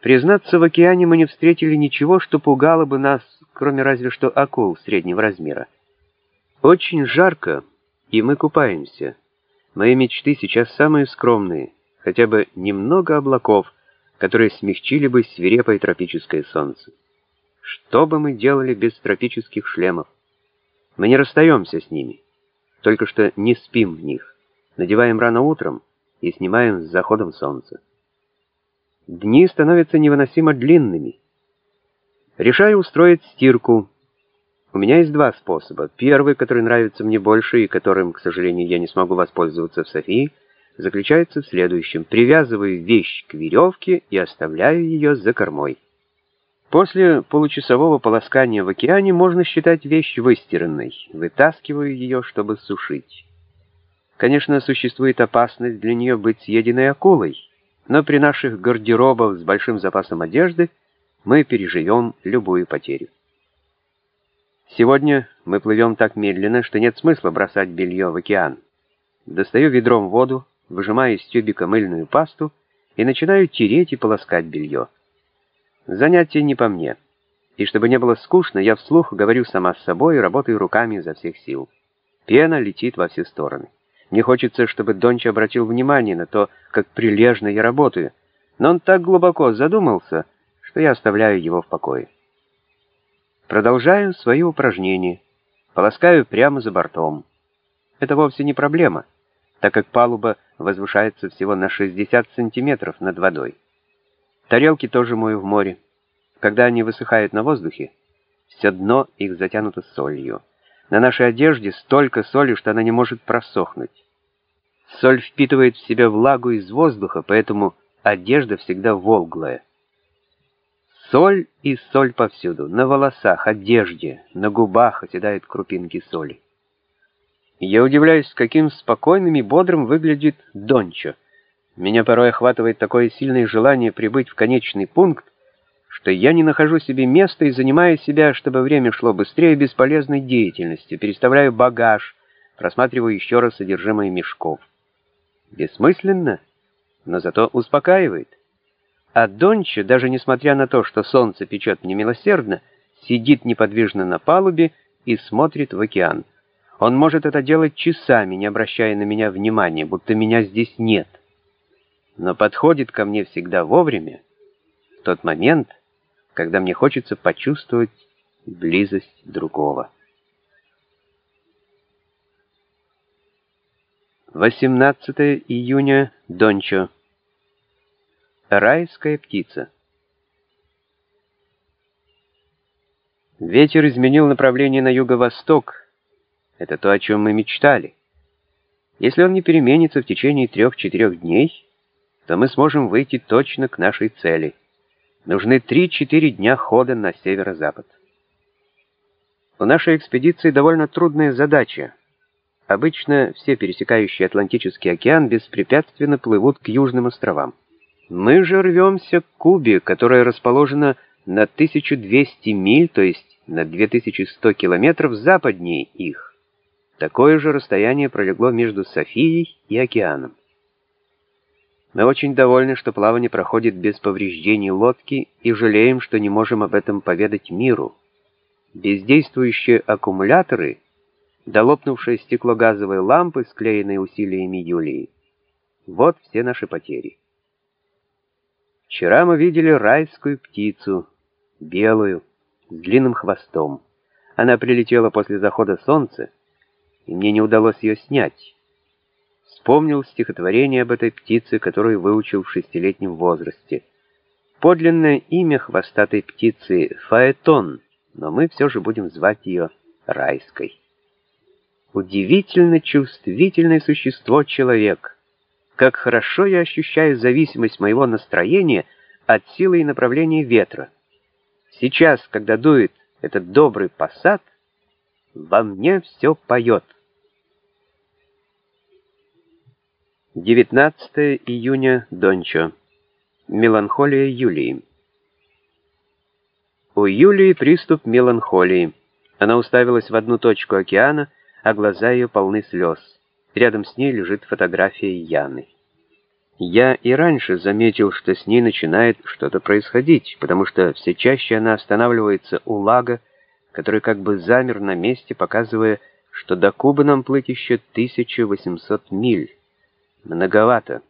Признаться, в океане мы не встретили ничего, что пугало бы нас, кроме разве что акул среднего размера. Очень жарко, и мы купаемся. Мои мечты сейчас самые скромные, хотя бы немного облаков, которые смягчили бы свирепое тропическое солнце. Что бы мы делали без тропических шлемов? Мы не расстаемся с ними, только что не спим в них, надеваем рано утром и снимаем с заходом солнца. Дни становятся невыносимо длинными. Решаю устроить стирку. У меня есть два способа. Первый, который нравится мне больше и которым, к сожалению, я не смогу воспользоваться в Софии, заключается в следующем. Привязываю вещь к веревке и оставляю ее за кормой. После получасового полоскания в океане можно считать вещь выстиранной. Вытаскиваю ее, чтобы сушить. Конечно, существует опасность для нее быть съеденной акулой, но при наших гардеробах с большим запасом одежды мы переживем любую потерю. Сегодня мы плывем так медленно, что нет смысла бросать белье в океан. Достаю ведром воду, выжимаю из тюбика мыльную пасту и начинаю тереть и полоскать белье. Занятие не по мне. И чтобы не было скучно, я вслух говорю сама с собой и работаю руками изо всех сил. Пена летит во все стороны. Мне хочется, чтобы Донч обратил внимание на то, как прилежно я работаю, но он так глубоко задумался, что я оставляю его в покое. Продолжаю свои упражнения. Полоскаю прямо за бортом. Это вовсе не проблема, так как палуба возвышается всего на 60 сантиметров над водой. Тарелки тоже мою в море. Когда они высыхают на воздухе, все дно их затянуто солью. На нашей одежде столько соли, что она не может просохнуть. Соль впитывает в себя влагу из воздуха, поэтому одежда всегда волглая. Соль и соль повсюду, на волосах, одежде, на губах оседают крупинки соли. Я удивляюсь, каким спокойным и бодрым выглядит Дончо. Меня порой охватывает такое сильное желание прибыть в конечный пункт, что я не нахожу себе места и занимаю себя, чтобы время шло быстрее, бесполезной деятельностью, переставляю багаж, просматриваю еще раз содержимое мешков. Бессмысленно, но зато успокаивает. А Донча, даже несмотря на то, что солнце печет немилосердно, сидит неподвижно на палубе и смотрит в океан. Он может это делать часами, не обращая на меня внимания, будто меня здесь нет. Но подходит ко мне всегда вовремя, в тот момент, когда мне хочется почувствовать близость другого. 18 июня, Дончо. Райская птица. Ветер изменил направление на юго-восток. Это то, о чем мы мечтали. Если он не переменится в течение трех-четырех дней, то мы сможем выйти точно к нашей цели — Нужны 3-4 дня хода на северо-запад. У нашей экспедиции довольно трудная задача. Обычно все пересекающие Атлантический океан беспрепятственно плывут к южным островам. Мы же рвемся к Кубе, которая расположена на 1200 миль, то есть на 2100 километров западнее их. Такое же расстояние пролегло между Софией и океаном. Мы очень довольны, что плавание проходит без повреждений лодки и жалеем, что не можем об этом поведать миру. Бездействующие аккумуляторы, долопнувшие стекло газовой лампы, склеенные усилиями Юлии. Вот все наши потери. Вчера мы видели райскую птицу, белую, с длинным хвостом. Она прилетела после захода солнца, и мне не удалось ее снять вспомнил стихотворение об этой птице, которую выучил в шестилетнем возрасте. Подлинное имя хвостатой птицы — Фаэтон, но мы все же будем звать ее Райской. Удивительно чувствительное существо человек. Как хорошо я ощущаю зависимость моего настроения от силы и направления ветра. Сейчас, когда дует этот добрый посад, во мне все поет. 19 июня, Дончо. Меланхолия Юлии. У Юлии приступ меланхолии. Она уставилась в одну точку океана, а глаза ее полны слез. Рядом с ней лежит фотография Яны. Я и раньше заметил, что с ней начинает что-то происходить, потому что все чаще она останавливается у лага, который как бы замер на месте, показывая, что до Кубы нам плыть еще 1800 миль. Многовато.